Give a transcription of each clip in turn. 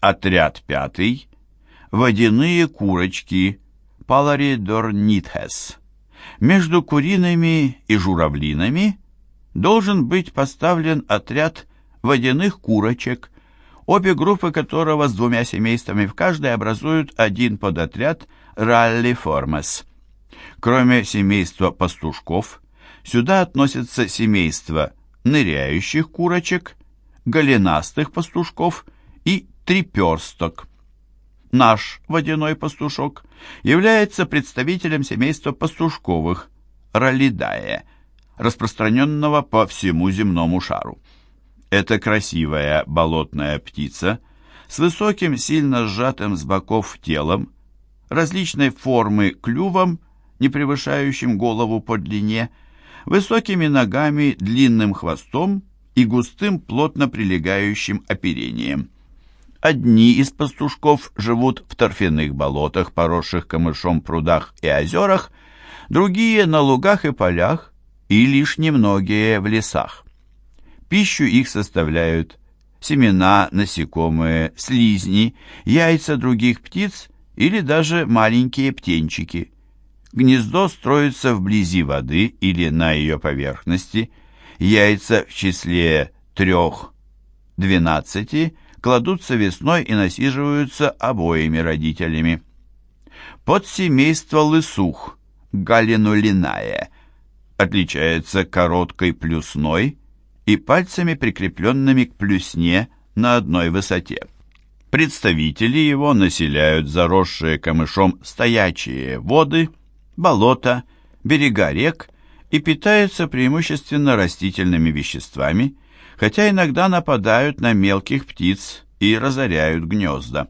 Отряд пятый. Водяные курочки. Паларидорнитхес. Между куриными и журавлинами должен быть поставлен отряд водяных курочек, обе группы которого с двумя семействами в каждой образуют один подотряд раллиформес. Кроме семейства пастушков, сюда относятся семейства ныряющих курочек, голенастых пастушков и триперсток. Наш водяной пастушок является представителем семейства пастушковых, ролидае, распространенного по всему земному шару. Это красивая болотная птица с высоким, сильно сжатым с боков телом, различной формы клювом, не превышающим голову по длине, высокими ногами, длинным хвостом и густым, плотно прилегающим оперением. Одни из пастушков живут в торфяных болотах, поросших камышом прудах и озерах, другие на лугах и полях, и лишь немногие в лесах. Пищу их составляют семена, насекомые, слизни, яйца других птиц или даже маленькие птенчики. Гнездо строится вблизи воды или на ее поверхности, яйца в числе трех-двенадцати – кладутся весной и насиживаются обоими родителями. Подсемейство лысух, галинулиная, отличается короткой плюсной и пальцами, прикрепленными к плюсне на одной высоте. Представители его населяют заросшие камышом стоячие воды, болота, берега рек и питаются преимущественно растительными веществами, хотя иногда нападают на мелких птиц и разоряют гнезда.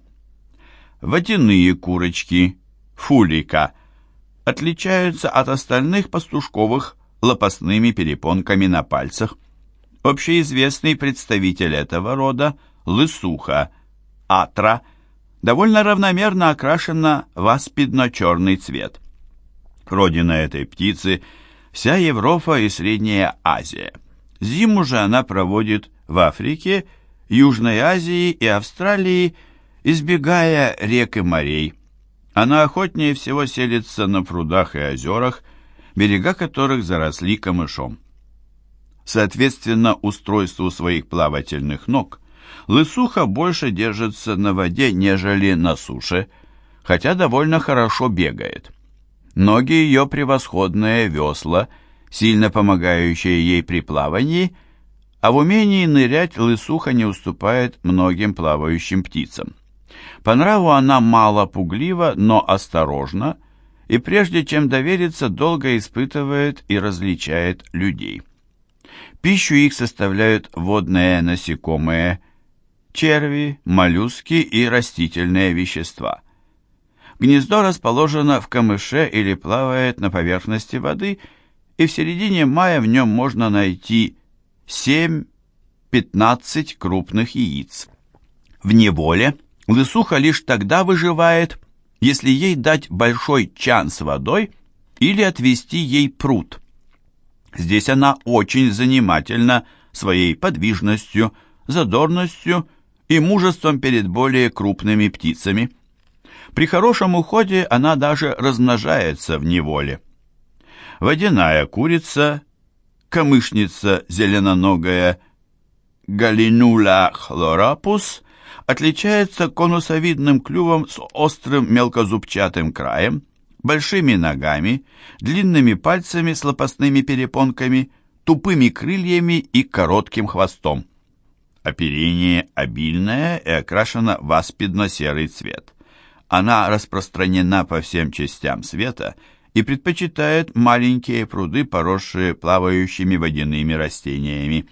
Водяные курочки, фулика, отличаются от остальных пастушковых лопастными перепонками на пальцах. Общеизвестный представитель этого рода, лысуха, атра, довольно равномерно окрашена в аспидно-черный цвет. Родина этой птицы – вся Европа и Средняя Азия – Зиму же она проводит в Африке, Южной Азии и Австралии, избегая рек и морей. Она охотнее всего селится на прудах и озерах, берега которых заросли камышом. Соответственно, устройству своих плавательных ног, лысуха больше держится на воде, нежели на суше, хотя довольно хорошо бегает. Ноги ее превосходные весла – сильно помогающее ей при плавании, а в умении нырять лысуха не уступает многим плавающим птицам. По нраву она мало пуглива, но осторожна, и прежде чем довериться, долго испытывает и различает людей. Пищу их составляют водные насекомые, черви, моллюски и растительные вещества. Гнездо расположено в камыше или плавает на поверхности воды – и в середине мая в нем можно найти 7-15 крупных яиц. В неволе лысуха лишь тогда выживает, если ей дать большой чан с водой или отвести ей пруд. Здесь она очень занимательна своей подвижностью, задорностью и мужеством перед более крупными птицами. При хорошем уходе она даже размножается в неволе водяная курица, камышница зеленоногая Галинула хлорапус отличается конусовидным клювом с острым мелкозубчатым краем, большими ногами, длинными пальцами с лопастными перепонками, тупыми крыльями и коротким хвостом. Оперение обильное и окрашено в аспидно-серый цвет. Она распространена по всем частям света и предпочитает маленькие пруды, поросшие плавающими водяными растениями.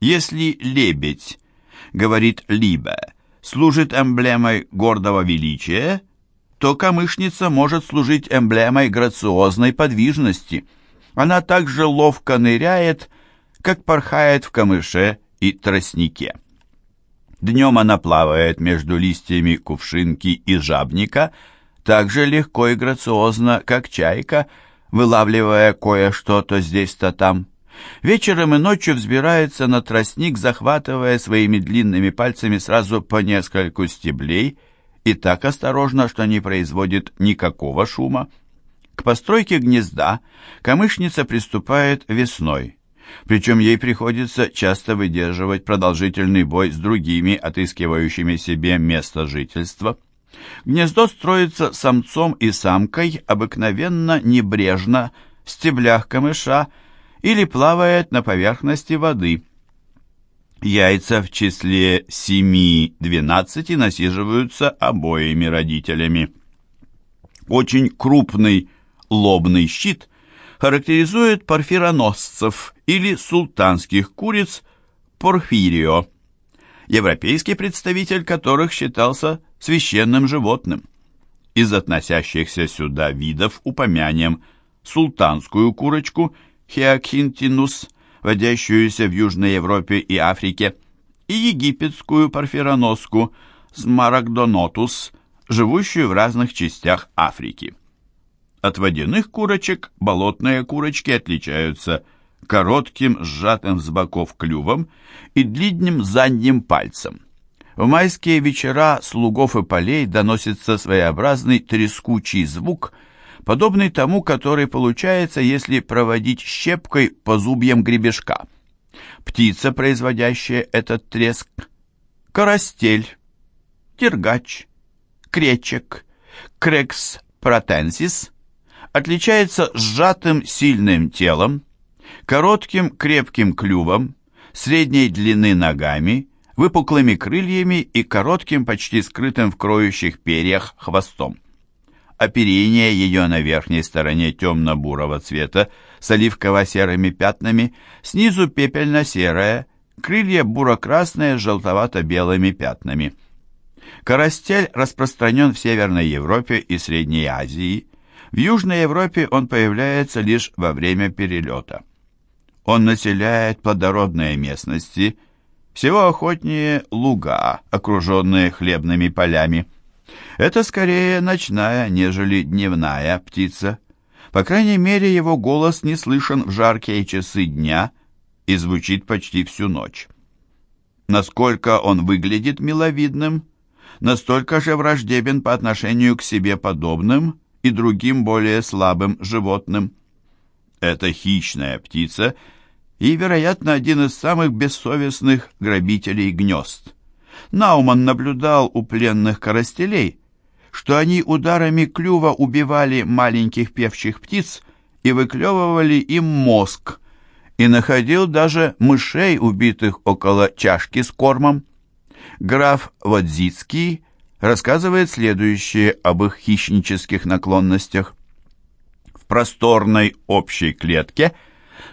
Если лебедь, говорит Либе, служит эмблемой гордого величия, то камышница может служить эмблемой грациозной подвижности. Она также ловко ныряет, как порхает в камыше и тростнике. Днем она плавает между листьями кувшинки и жабника – так же легко и грациозно, как чайка, вылавливая кое-что то здесь, то там. Вечером и ночью взбирается на тростник, захватывая своими длинными пальцами сразу по нескольку стеблей и так осторожно, что не производит никакого шума. К постройке гнезда камышница приступает весной, причем ей приходится часто выдерживать продолжительный бой с другими, отыскивающими себе место жительства. Гнездо строится самцом и самкой обыкновенно небрежно в стеблях камыша или плавает на поверхности воды. Яйца в числе 7-12 насиживаются обоими родителями. Очень крупный лобный щит характеризует порфироносцев или султанских куриц порфирио, европейский представитель которых считался священным животным. Из относящихся сюда видов упомянем султанскую курочку Хеокхинтинус, водящуюся в Южной Европе и Африке, и египетскую парфироноску Смарагдонотус, живущую в разных частях Африки. От водяных курочек болотные курочки отличаются коротким, сжатым с боков клювом и длинным задним пальцем. В майские вечера с лугов и полей доносится своеобразный трескучий звук, подобный тому, который получается, если проводить щепкой по зубьям гребешка. Птица, производящая этот треск, карастель, тергач, кречек, крекс протенсис – отличается сжатым сильным телом, коротким крепким клювом, средней длины ногами, выпуклыми крыльями и коротким, почти скрытым в кроющих перьях хвостом. Оперение ее на верхней стороне темно-бурого цвета с оливково-серыми пятнами, снизу пепельно-серое, крылья буро-красные с желтовато-белыми пятнами. Карастель распространен в Северной Европе и Средней Азии, в Южной Европе он появляется лишь во время перелета. Он населяет плодородные местности, всего охотнее луга, окруженные хлебными полями. Это скорее ночная, нежели дневная птица. По крайней мере, его голос не слышен в жаркие часы дня и звучит почти всю ночь. Насколько он выглядит миловидным, настолько же враждебен по отношению к себе подобным и другим более слабым животным. Это хищная птица и, вероятно, один из самых бессовестных грабителей гнезд. Науман наблюдал у пленных коростелей, что они ударами клюва убивали маленьких певчих птиц и выклевывали им мозг, и находил даже мышей, убитых около чашки с кормом. Граф Водзицкий рассказывает следующее об их хищнических наклонностях. В просторной общей клетке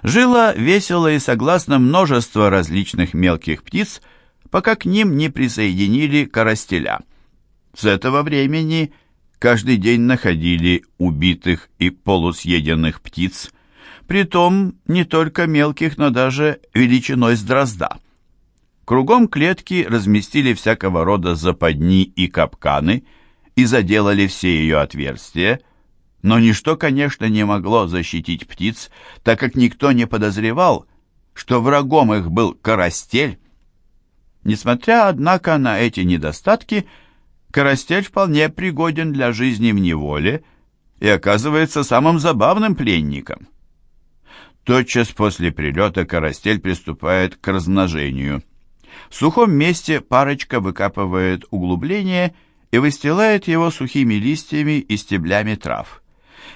жило весело и согласно множество различных мелких птиц, пока к ним не присоединили коростеля. С этого времени каждый день находили убитых и полусъеденных птиц, притом не только мелких, но даже величиной с дрозда. Кругом клетки разместили всякого рода западни и капканы и заделали все ее отверстия, но ничто, конечно, не могло защитить птиц, так как никто не подозревал, что врагом их был карастель. Несмотря, однако, на эти недостатки, карастель вполне пригоден для жизни в неволе и оказывается самым забавным пленником. Тотчас после прилета карастель приступает к размножению – в сухом месте парочка выкапывает углубление и выстилает его сухими листьями и стеблями трав.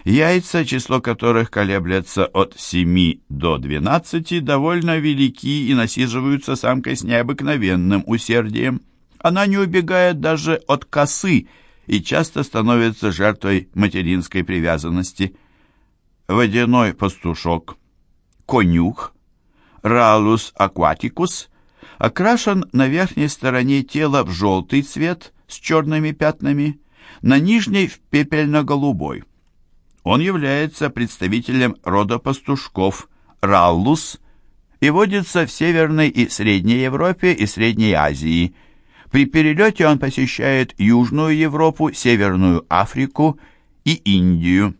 Яйца, число которых колеблется от 7 до 12, довольно велики и насиживаются самкой с необыкновенным усердием. Она не убегает даже от косы и часто становится жертвой материнской привязанности. Водяной пастушок, конюх, ралус акватикус – окрашен на верхней стороне тела в желтый цвет с черными пятнами, на нижней в пепельно-голубой. Он является представителем рода пастушков Раллус и водится в Северной и Средней Европе и Средней Азии. При перелете он посещает Южную Европу, Северную Африку и Индию.